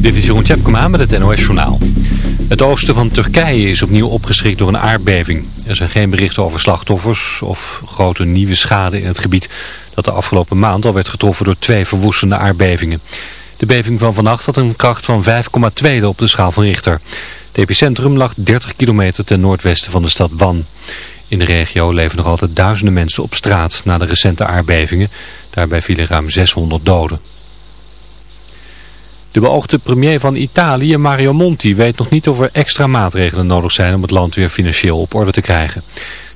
Dit is Jeroen Tjepkema met het NOS Journaal. Het oosten van Turkije is opnieuw opgeschrikt door een aardbeving. Er zijn geen berichten over slachtoffers of grote nieuwe schade in het gebied... dat de afgelopen maand al werd getroffen door twee verwoestende aardbevingen. De beving van vannacht had een kracht van 5,2 op de schaal van Richter. Het epicentrum lag 30 kilometer ten noordwesten van de stad Wan. In de regio leven nog altijd duizenden mensen op straat na de recente aardbevingen. Daarbij vielen ruim 600 doden. De beoogde premier van Italië, Mario Monti, weet nog niet of er extra maatregelen nodig zijn om het land weer financieel op orde te krijgen.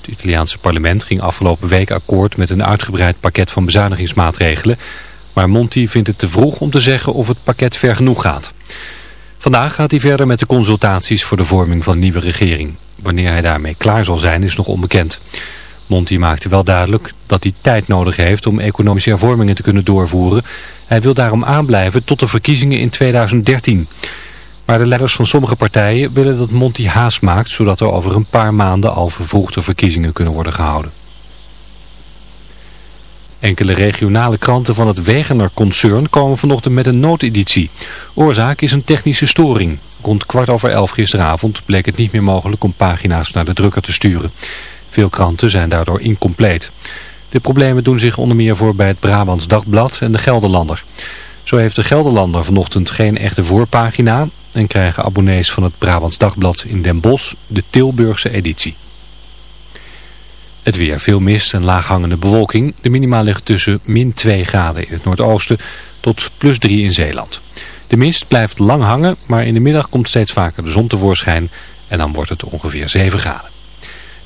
Het Italiaanse parlement ging afgelopen week akkoord met een uitgebreid pakket van bezuinigingsmaatregelen. Maar Monti vindt het te vroeg om te zeggen of het pakket ver genoeg gaat. Vandaag gaat hij verder met de consultaties voor de vorming van nieuwe regering. Wanneer hij daarmee klaar zal zijn is nog onbekend. Monti maakte wel duidelijk dat hij tijd nodig heeft om economische hervormingen te kunnen doorvoeren. Hij wil daarom aanblijven tot de verkiezingen in 2013. Maar de leiders van sommige partijen willen dat Monti haast maakt... zodat er over een paar maanden al vervroegde verkiezingen kunnen worden gehouden. Enkele regionale kranten van het Wegener-concern komen vanochtend met een noodeditie. Oorzaak is een technische storing. Rond kwart over elf gisteravond bleek het niet meer mogelijk om pagina's naar de drukker te sturen. Veel kranten zijn daardoor incompleet. De problemen doen zich onder meer voor bij het Brabants Dagblad en de Gelderlander. Zo heeft de Gelderlander vanochtend geen echte voorpagina en krijgen abonnees van het Brabants Dagblad in Den Bosch de Tilburgse editie. Het weer, veel mist en laaghangende bewolking. De minima ligt tussen min 2 graden in het noordoosten tot plus 3 in Zeeland. De mist blijft lang hangen, maar in de middag komt steeds vaker de zon tevoorschijn en dan wordt het ongeveer 7 graden.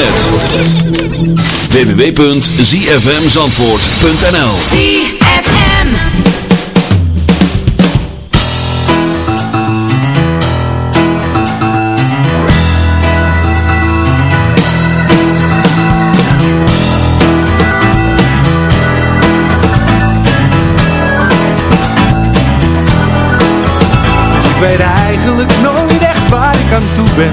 Internet. www.zfmzandvoort.nl ZFM. Dus ik weet eigenlijk nooit echt waar ik aan toe ben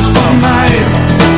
Van mij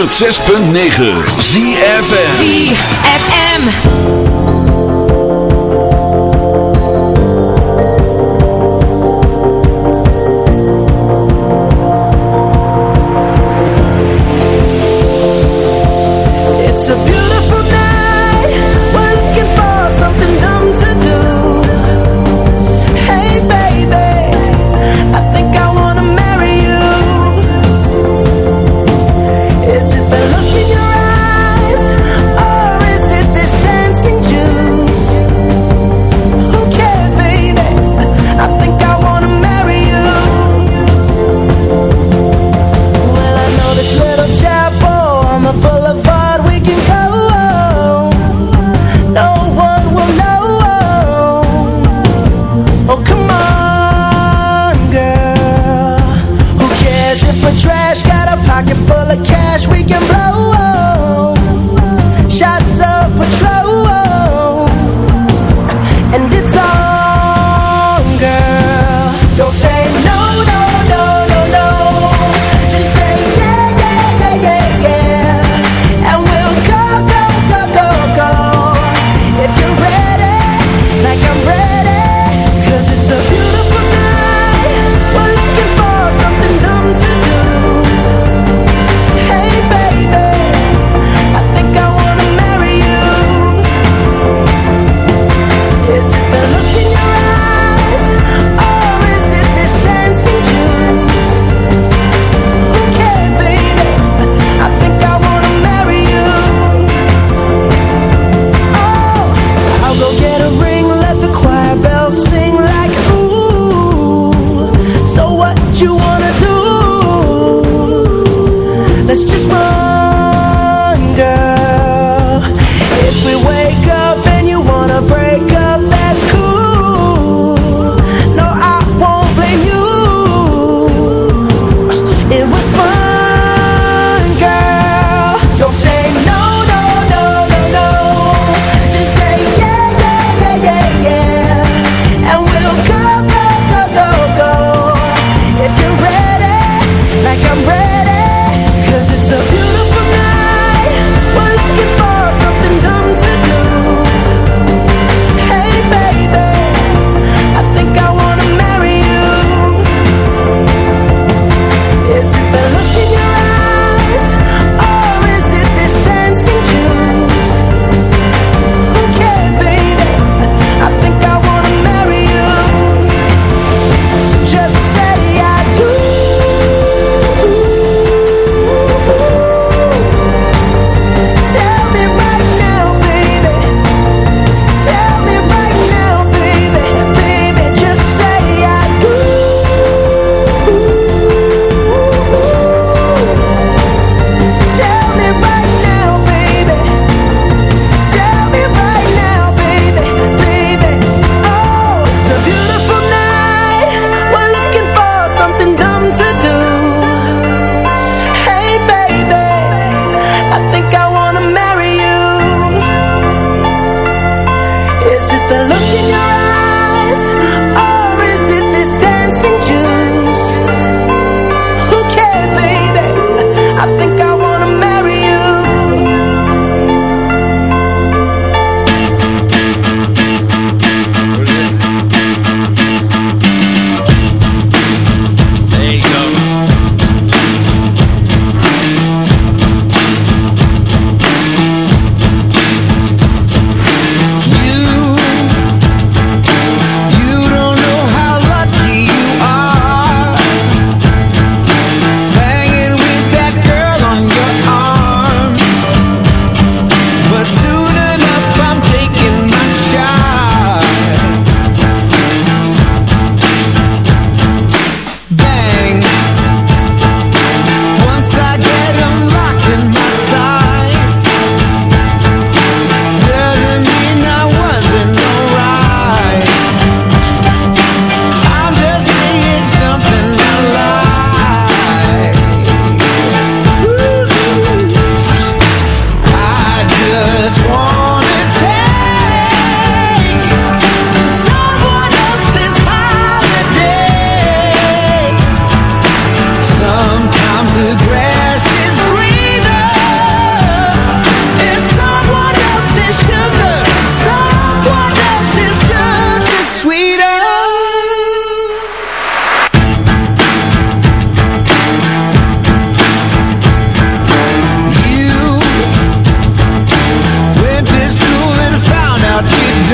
106.9 ZFM ZFM.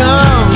não.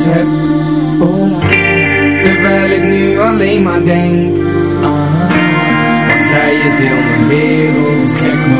gevoelens heb voor haar Terwijl ik nu alleen maar denk haar Want zij is heel mijn wereld Zeg me